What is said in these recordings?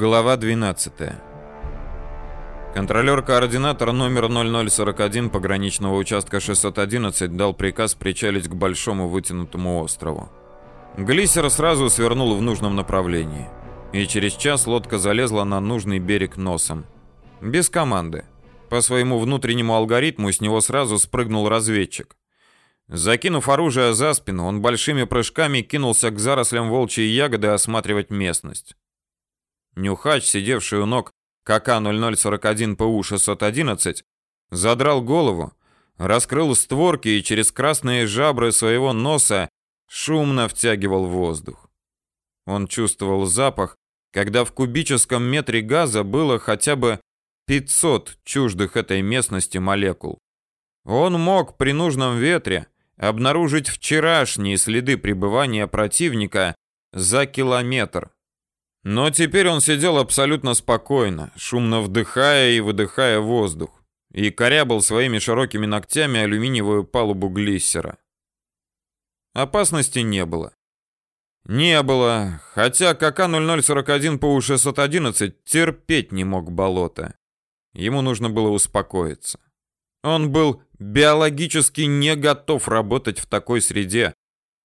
Глава 12. Контролер-координатор номер 0041 пограничного участка 611 дал приказ причалить к большому вытянутому острову. Глиссер сразу свернул в нужном направлении, и через час лодка залезла на нужный берег носом. Без команды. По своему внутреннему алгоритму с него сразу спрыгнул разведчик. Закинув оружие за спину, он большими прыжками кинулся к зарослям волчьей ягоды осматривать местность. Нюхач, сидевший у ног КК-0041 ПУ-611, задрал голову, раскрыл створки и через красные жабры своего носа шумно втягивал воздух. Он чувствовал запах, когда в кубическом метре газа было хотя бы 500 чуждых этой местности молекул. Он мог при нужном ветре обнаружить вчерашние следы пребывания противника за километр. Но теперь он сидел абсолютно спокойно, шумно вдыхая и выдыхая воздух, и корябал своими широкими ногтями алюминиевую палубу глиссера. Опасности не было. Не было, хотя КК-0041 по У-611 терпеть не мог болота. Ему нужно было успокоиться. Он был биологически не готов работать в такой среде,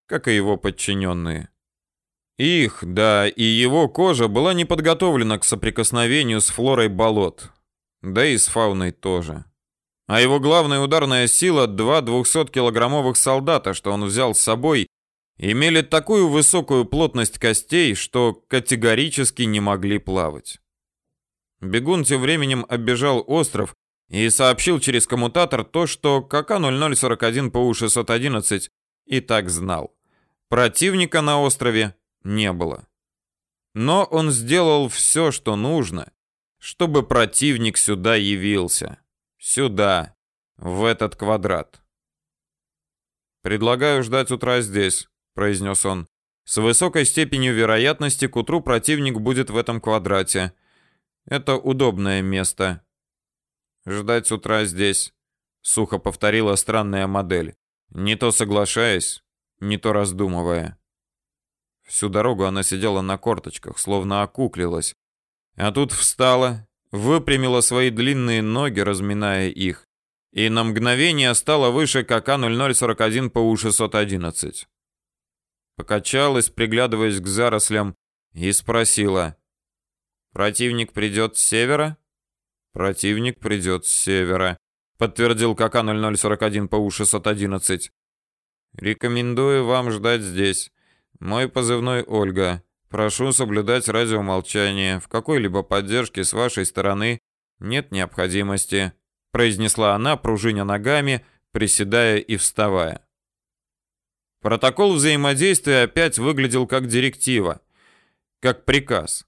как и его подчиненные. Их, да, и его кожа была не подготовлена к соприкосновению с флорой болот, да и с фауной тоже. А его главная ударная сила два 200-килограммовых солдата, что он взял с собой, имели такую высокую плотность костей, что категорически не могли плавать. Бегун тем временем оббежал остров и сообщил через коммутатор то, что КК-0041 ПУ-611 и так знал. Противника на острове не было. Но он сделал все, что нужно, чтобы противник сюда явился. Сюда, в этот квадрат. «Предлагаю ждать утра здесь», — произнес он. «С высокой степенью вероятности к утру противник будет в этом квадрате. Это удобное место». «Ждать утра здесь», — сухо повторила странная модель, не то соглашаясь, не то раздумывая. Всю дорогу она сидела на корточках, словно окуклилась. А тут встала, выпрямила свои длинные ноги, разминая их, и на мгновение стала выше КК-0041 по У-611. Покачалась, приглядываясь к зарослям, и спросила. «Противник придет с севера?» «Противник придет с севера», — подтвердил КК-0041 по У-611. «Рекомендую вам ждать здесь. Мой позывной Ольга. Прошу соблюдать радиомолчание. В какой-либо поддержке с вашей стороны нет необходимости, произнесла она, пружиня ногами, приседая и вставая. Протокол взаимодействия опять выглядел как директива, как приказ.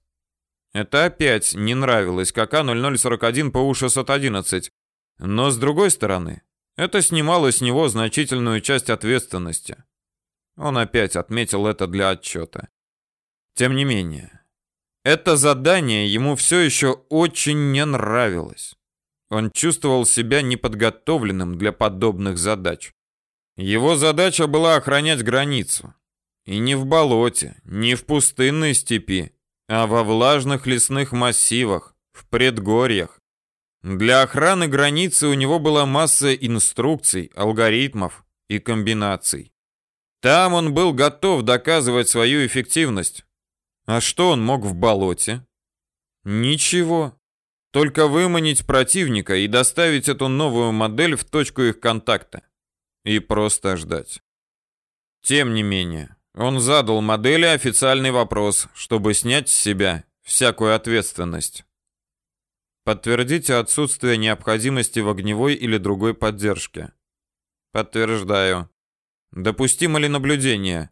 Это опять не нравилось КК-0041 по У-611, но с другой стороны, это снимало с него значительную часть ответственности. Он опять отметил это для отчета. Тем не менее, это задание ему все еще очень не нравилось. Он чувствовал себя неподготовленным для подобных задач. Его задача была охранять границу. И не в болоте, не в пустынной степи, а во влажных лесных массивах, в предгорьях. Для охраны границы у него была масса инструкций, алгоритмов и комбинаций. Там он был готов доказывать свою эффективность. А что он мог в болоте? Ничего. Только выманить противника и доставить эту новую модель в точку их контакта. И просто ждать. Тем не менее, он задал модели официальный вопрос, чтобы снять с себя всякую ответственность. Подтвердите отсутствие необходимости в огневой или другой поддержке. Подтверждаю. Допустимо ли наблюдение?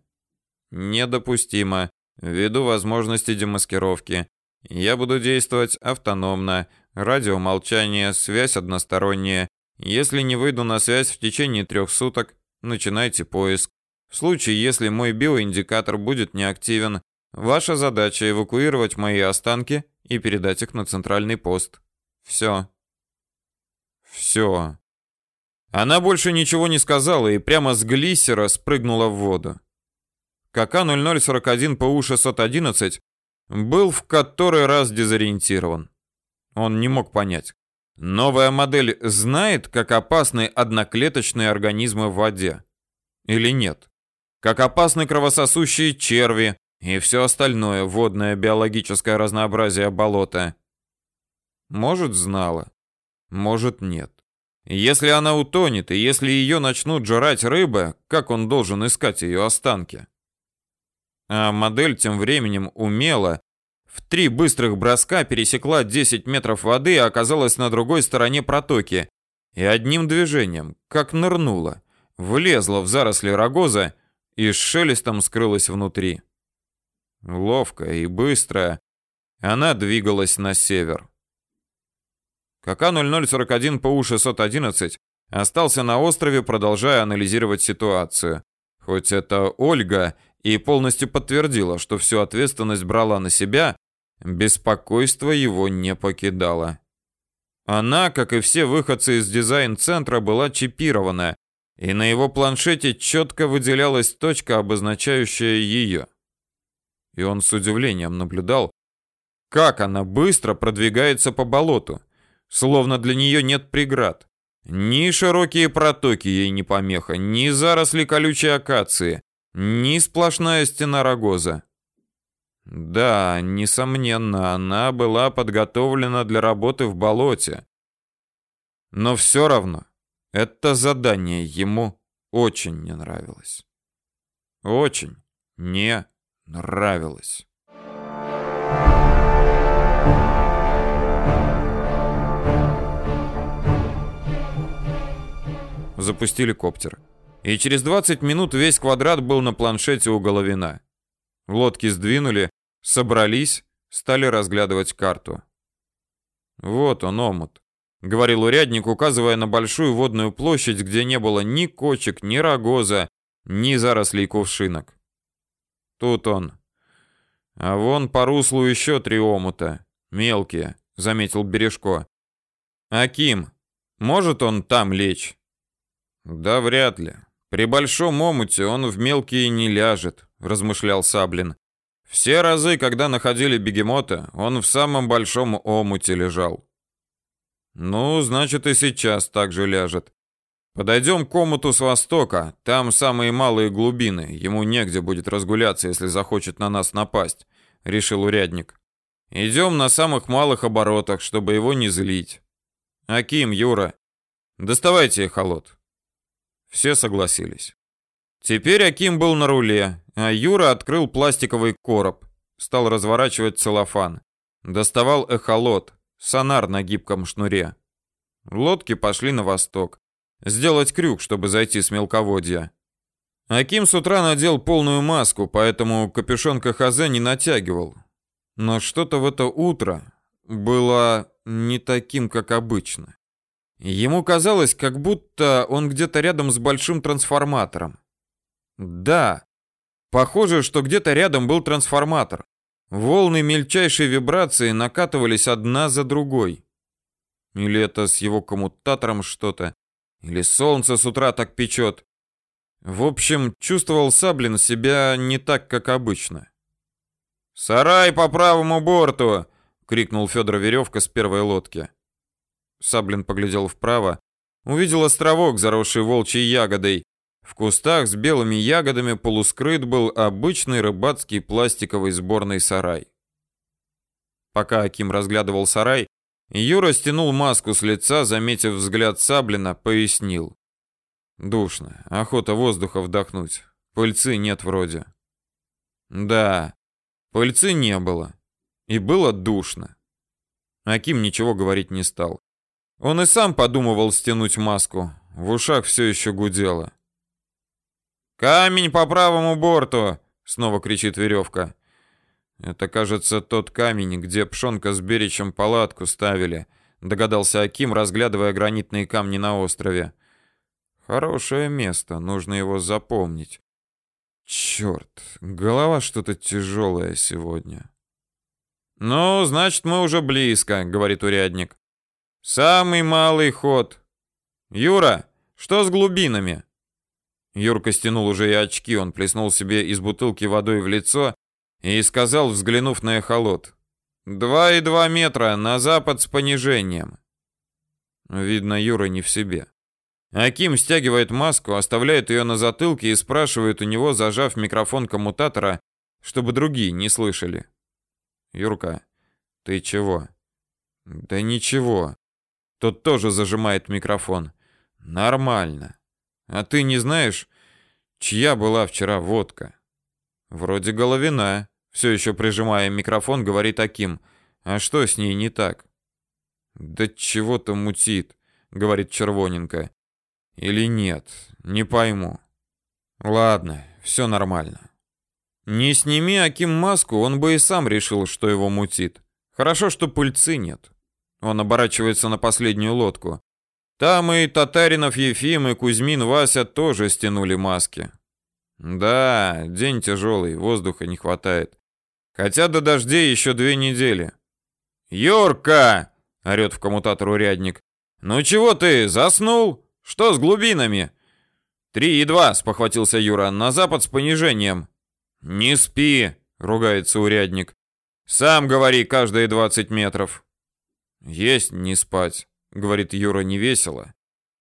Недопустимо. Ввиду возможности демаскировки. Я буду действовать автономно. Радиомолчание, связь односторонняя. Если не выйду на связь в течение трех суток, начинайте поиск. В случае, если мой биоиндикатор будет неактивен, ваша задача эвакуировать мои останки и передать их на центральный пост. Все. Все. Она больше ничего не сказала и прямо с глиссера спрыгнула в воду. КК-0041 ПУ-611 был в который раз дезориентирован. Он не мог понять, новая модель знает, как опасны одноклеточные организмы в воде или нет, как опасны кровососущие черви и все остальное водное биологическое разнообразие болота. Может, знала, может, нет. Если она утонет, и если ее начнут жрать рыбы, как он должен искать ее останки? А модель тем временем умело, в три быстрых броска пересекла 10 метров воды и оказалась на другой стороне протоки. И одним движением, как нырнула, влезла в заросли рогоза и с шелестом скрылась внутри. Ловко и быстро она двигалась на север. КК-0041 ПУ-611 остался на острове, продолжая анализировать ситуацию. Хоть это Ольга и полностью подтвердила, что всю ответственность брала на себя, беспокойство его не покидало. Она, как и все выходцы из дизайн-центра, была чипирована, и на его планшете четко выделялась точка, обозначающая ее. И он с удивлением наблюдал, как она быстро продвигается по болоту словно для нее нет преград. Ни широкие протоки ей не помеха, ни заросли колючей акации, ни сплошная стена рогоза. Да, несомненно, она была подготовлена для работы в болоте. Но все равно это задание ему очень не нравилось. Очень не нравилось. Запустили коптер. И через 20 минут весь квадрат был на планшете у Головина. Лодки сдвинули, собрались, стали разглядывать карту. Вот он, омут, говорил урядник, указывая на большую водную площадь, где не было ни кочек, ни рогоза, ни зарослей кувшинок. Тут он. А вон по руслу еще три омута, мелкие, заметил Бережко. Аким, может он там лечь? Да вряд ли. При большом омуте он в мелкие не ляжет, размышлял Саблин. Все разы, когда находили бегемота, он в самом большом омуте лежал. Ну, значит и сейчас так же ляжет. Подойдем к омуту с востока, там самые малые глубины, ему негде будет разгуляться, если захочет на нас напасть, решил урядник. Идем на самых малых оборотах, чтобы его не злить. Аким, Юра, доставайте эхолот. Все согласились. Теперь Аким был на руле, а Юра открыл пластиковый короб, стал разворачивать целлофан. Доставал эхолот, сонар на гибком шнуре. Лодки пошли на восток. Сделать крюк, чтобы зайти с мелководья. Аким с утра надел полную маску, поэтому капюшон КХЗ не натягивал. Но что-то в это утро было не таким, как обычно. Ему казалось, как будто он где-то рядом с большим трансформатором. Да, похоже, что где-то рядом был трансформатор. Волны мельчайшей вибрации накатывались одна за другой. Или это с его коммутатором что-то, или солнце с утра так печет. В общем, чувствовал Саблин себя не так, как обычно. «Сарай по правому борту!» — крикнул Федор Веревка с первой лодки. Саблин поглядел вправо, увидел островок, заросший волчьей ягодой. В кустах с белыми ягодами полускрыт был обычный рыбацкий пластиковый сборный сарай. Пока Аким разглядывал сарай, Юра стянул маску с лица, заметив взгляд Саблина, пояснил. Душно, охота воздуха вдохнуть. Пыльцы нет вроде. Да, пыльцы не было. И было душно. Аким ничего говорить не стал. Он и сам подумывал стянуть маску. В ушах все еще гудело. «Камень по правому борту!» — снова кричит веревка. «Это, кажется, тот камень, где Пшонка с Беречем палатку ставили», — догадался Аким, разглядывая гранитные камни на острове. «Хорошее место, нужно его запомнить. Черт, голова что-то тяжелая сегодня». «Ну, значит, мы уже близко», — говорит урядник. Самый малый ход. Юра, что с глубинами? Юрка стянул уже и очки, он плеснул себе из бутылки водой в лицо и сказал, взглянув на эхолот. «Два и два метра на запад с понижением». Видно, Юра не в себе. Аким стягивает маску, оставляет ее на затылке и спрашивает у него, зажав микрофон коммутатора, чтобы другие не слышали. «Юрка, ты чего?» «Да ничего». Тот тоже зажимает микрофон. «Нормально. А ты не знаешь, чья была вчера водка?» «Вроде Головина», — все еще прижимая микрофон, говорит Аким. «А что с ней не так?» «Да чего-то мутит», — говорит Червоненко. «Или нет, не пойму». «Ладно, все нормально». Не сними Аким маску, он бы и сам решил, что его мутит. Хорошо, что пыльцы нет. Он оборачивается на последнюю лодку. Там и Татаринов Ефим, и Кузьмин Вася тоже стянули маски. Да, день тяжелый, воздуха не хватает. Хотя до дождей еще две недели. «Юрка!» — орет в коммутатор урядник. «Ну чего ты, заснул? Что с глубинами?» «Три и два», — спохватился Юра, — «на запад с понижением». «Не спи!» — ругается урядник. «Сам говори каждые двадцать метров». «Есть не спать», — говорит Юра невесело.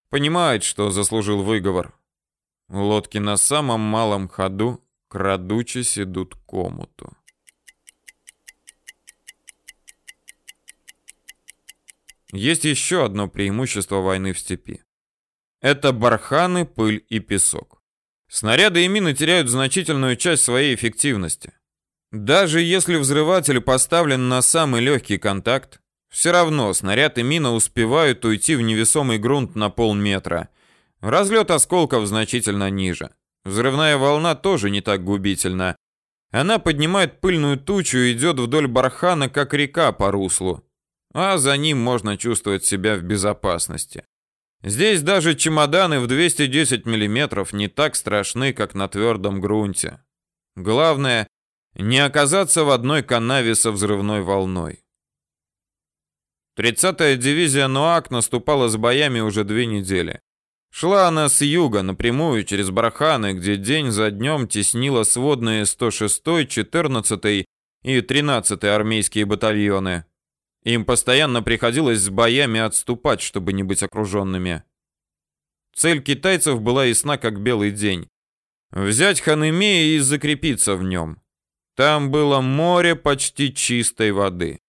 Понимает, что заслужил выговор. Лодки на самом малом ходу, крадучись, идут к омуту. Есть еще одно преимущество войны в степи. Это барханы, пыль и песок. Снаряды и мины теряют значительную часть своей эффективности. Даже если взрыватель поставлен на самый легкий контакт, все равно снаряд и мина успевают уйти в невесомый грунт на полметра. Разлет осколков значительно ниже. Взрывная волна тоже не так губительна. Она поднимает пыльную тучу и идет вдоль бархана, как река по руслу. А за ним можно чувствовать себя в безопасности. Здесь даже чемоданы в 210 мм не так страшны, как на твердом грунте. Главное, не оказаться в одной канаве со взрывной волной. 30-я дивизия Нуак наступала с боями уже две недели. Шла она с юга, напрямую через Барханы, где день за днем теснила сводные 106-й, 14-й и 13-й армейские батальоны. Им постоянно приходилось с боями отступать, чтобы не быть окруженными. Цель китайцев была ясна, как белый день. Взять Ханымея и закрепиться в нем. Там было море почти чистой воды.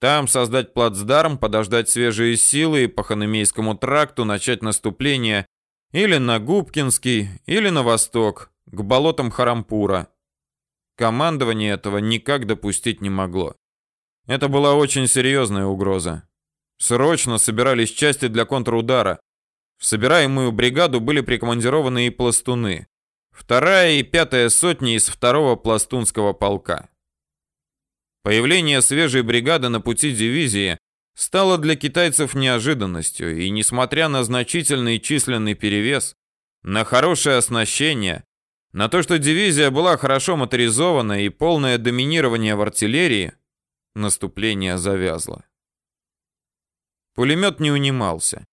Там создать плацдарм, подождать свежие силы и по Ханымейскому тракту начать наступление или на Губкинский, или на восток, к болотам Харампура. Командование этого никак допустить не могло. Это была очень серьезная угроза. Срочно собирались части для контрудара. В собираемую бригаду были прикомандированы и пластуны. Вторая и пятая сотни из второго пластунского полка. Появление свежей бригады на пути дивизии стало для китайцев неожиданностью, и несмотря на значительный численный перевес, на хорошее оснащение, на то, что дивизия была хорошо моторизована и полное доминирование в артиллерии, Наступление завязло. Пулемет не унимался.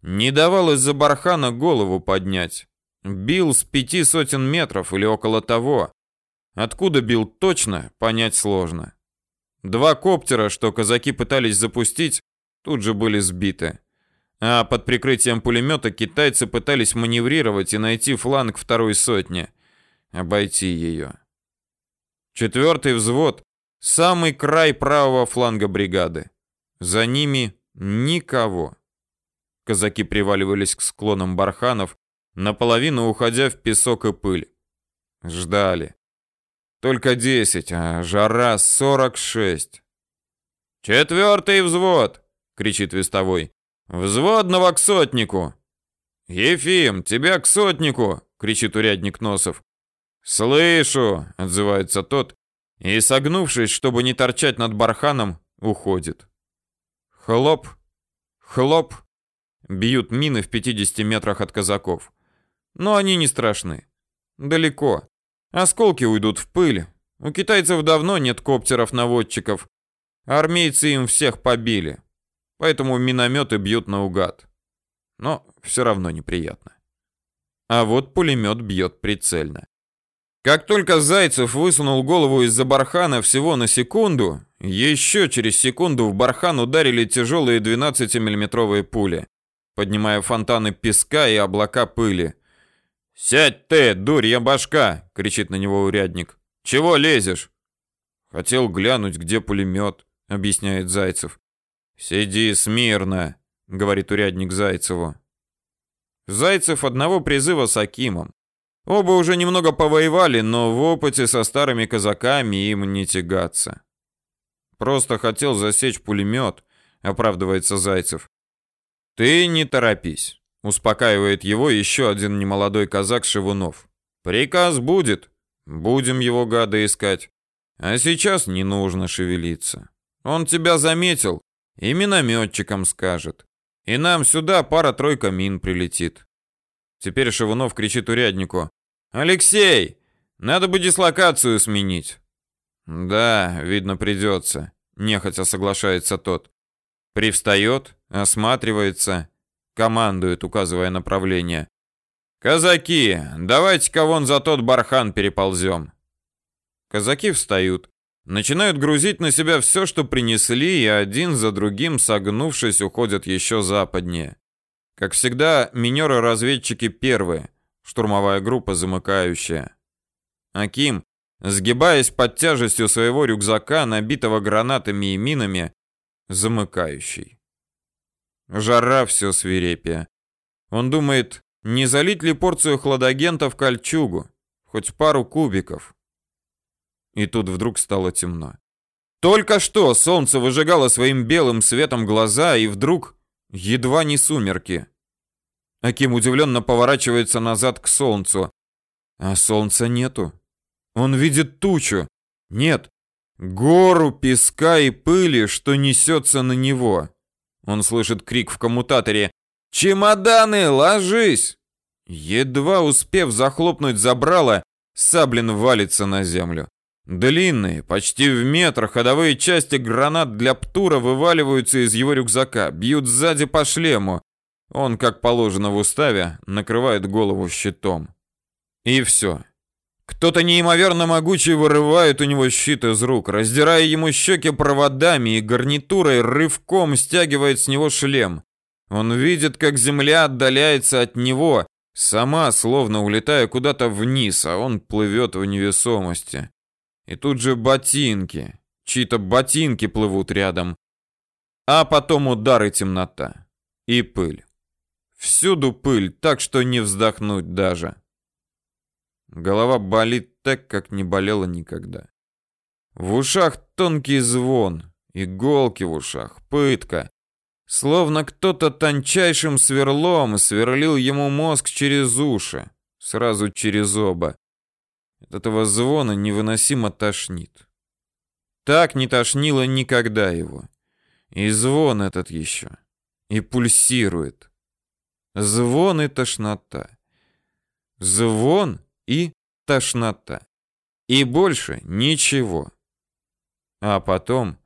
Не давал из-за бархана голову поднять. Бил с пяти сотен метров или около того. Откуда бил точно, понять сложно. Два коптера, что казаки пытались запустить, тут же были сбиты. А под прикрытием пулемета китайцы пытались маневрировать и найти фланг второй сотни. Обойти ее. Четвертый взвод Самый край правого фланга бригады. За ними никого. Казаки приваливались к склонам барханов, наполовину уходя в песок и пыль. Ждали. Только десять, а жара сорок шесть. «Четвертый взвод!» — кричит вестовой. «Взводного к сотнику!» «Ефим, тебя к сотнику!» — кричит урядник Носов. «Слышу!» — отзывается тот и, согнувшись, чтобы не торчать над барханом, уходит. Хлоп, хлоп, бьют мины в 50 метрах от казаков. Но они не страшны. Далеко. Осколки уйдут в пыль. У китайцев давно нет коптеров-наводчиков. Армейцы им всех побили. Поэтому минометы бьют наугад. Но все равно неприятно. А вот пулемет бьет прицельно. Как только Зайцев высунул голову из-за бархана всего на секунду, еще через секунду в бархан ударили тяжелые 12-миллиметровые пули, поднимая фонтаны песка и облака пыли. «Сядь ты, дурья башка!» — кричит на него урядник. «Чего лезешь?» «Хотел глянуть, где пулемет», — объясняет Зайцев. «Сиди смирно», — говорит урядник Зайцеву. Зайцев одного призыва с Акимом. Оба уже немного повоевали, но в опыте со старыми казаками им не тягаться. Просто хотел засечь пулемет, оправдывается Зайцев. Ты не торопись, успокаивает его еще один немолодой казак Шивунов. Приказ будет. Будем его гада искать. А сейчас не нужно шевелиться. Он тебя заметил и минометчикам скажет. И нам сюда пара-тройка мин прилетит. Теперь Шивунов кричит уряднику. «Алексей, надо бы дислокацию сменить». «Да, видно, придется», — нехотя соглашается тот. Привстает, осматривается, командует, указывая направление. «Казаки, давайте-ка вон за тот бархан переползем». Казаки встают, начинают грузить на себя все, что принесли, и один за другим, согнувшись, уходят еще западнее. Как всегда, минеры-разведчики первые — штурмовая группа замыкающая. Аким, сгибаясь под тяжестью своего рюкзака, набитого гранатами и минами, замыкающий. Жара все свирепее. Он думает, не залить ли порцию хладагента в кольчугу, хоть пару кубиков. И тут вдруг стало темно. Только что солнце выжигало своим белым светом глаза, и вдруг едва не сумерки. Аким удивленно поворачивается назад к солнцу. А солнца нету. Он видит тучу. Нет, гору песка и пыли, что несется на него. Он слышит крик в коммутаторе «Чемоданы, ложись!» Едва успев захлопнуть забрало, Саблин валится на землю. Длинные, почти в метр, ходовые части гранат для Птура вываливаются из его рюкзака, бьют сзади по шлему. Он, как положено в уставе, накрывает голову щитом. И все. Кто-то неимоверно могучий вырывает у него щит из рук, раздирая ему щеки проводами и гарнитурой рывком стягивает с него шлем. Он видит, как земля отдаляется от него, сама словно улетая куда-то вниз, а он плывет в невесомости. И тут же ботинки, чьи-то ботинки плывут рядом. А потом удар и темнота. И пыль. Всюду пыль, так что не вздохнуть даже. Голова болит так, как не болела никогда. В ушах тонкий звон, иголки в ушах, пытка. Словно кто-то тончайшим сверлом сверлил ему мозг через уши, сразу через оба. От этого звона невыносимо тошнит. Так не тошнило никогда его. И звон этот еще. И пульсирует. Звон и тошнота. Звон и тошнота. И больше ничего. А потом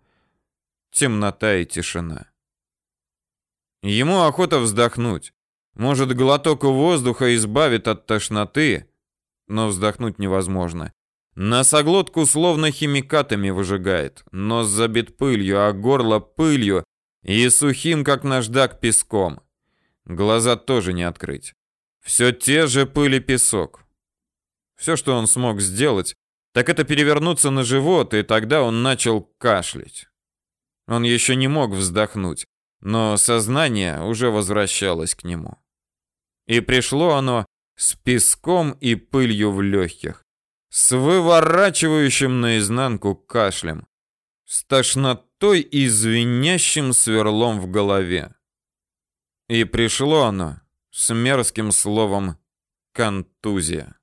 темнота и тишина. Ему охота вздохнуть. Может, глоток воздуха избавит от тошноты, но вздохнуть невозможно. Носоглотку словно химикатами выжигает, нос забит пылью, а горло пылью и сухим, как наждак, песком. Глаза тоже не открыть. Все те же пыль и песок. Все, что он смог сделать, так это перевернуться на живот, и тогда он начал кашлять. Он еще не мог вздохнуть, но сознание уже возвращалось к нему. И пришло оно с песком и пылью в легких, с выворачивающим наизнанку кашлем, с тошнотой и звенящим сверлом в голове. И пришло оно с мерзким словом «контузия».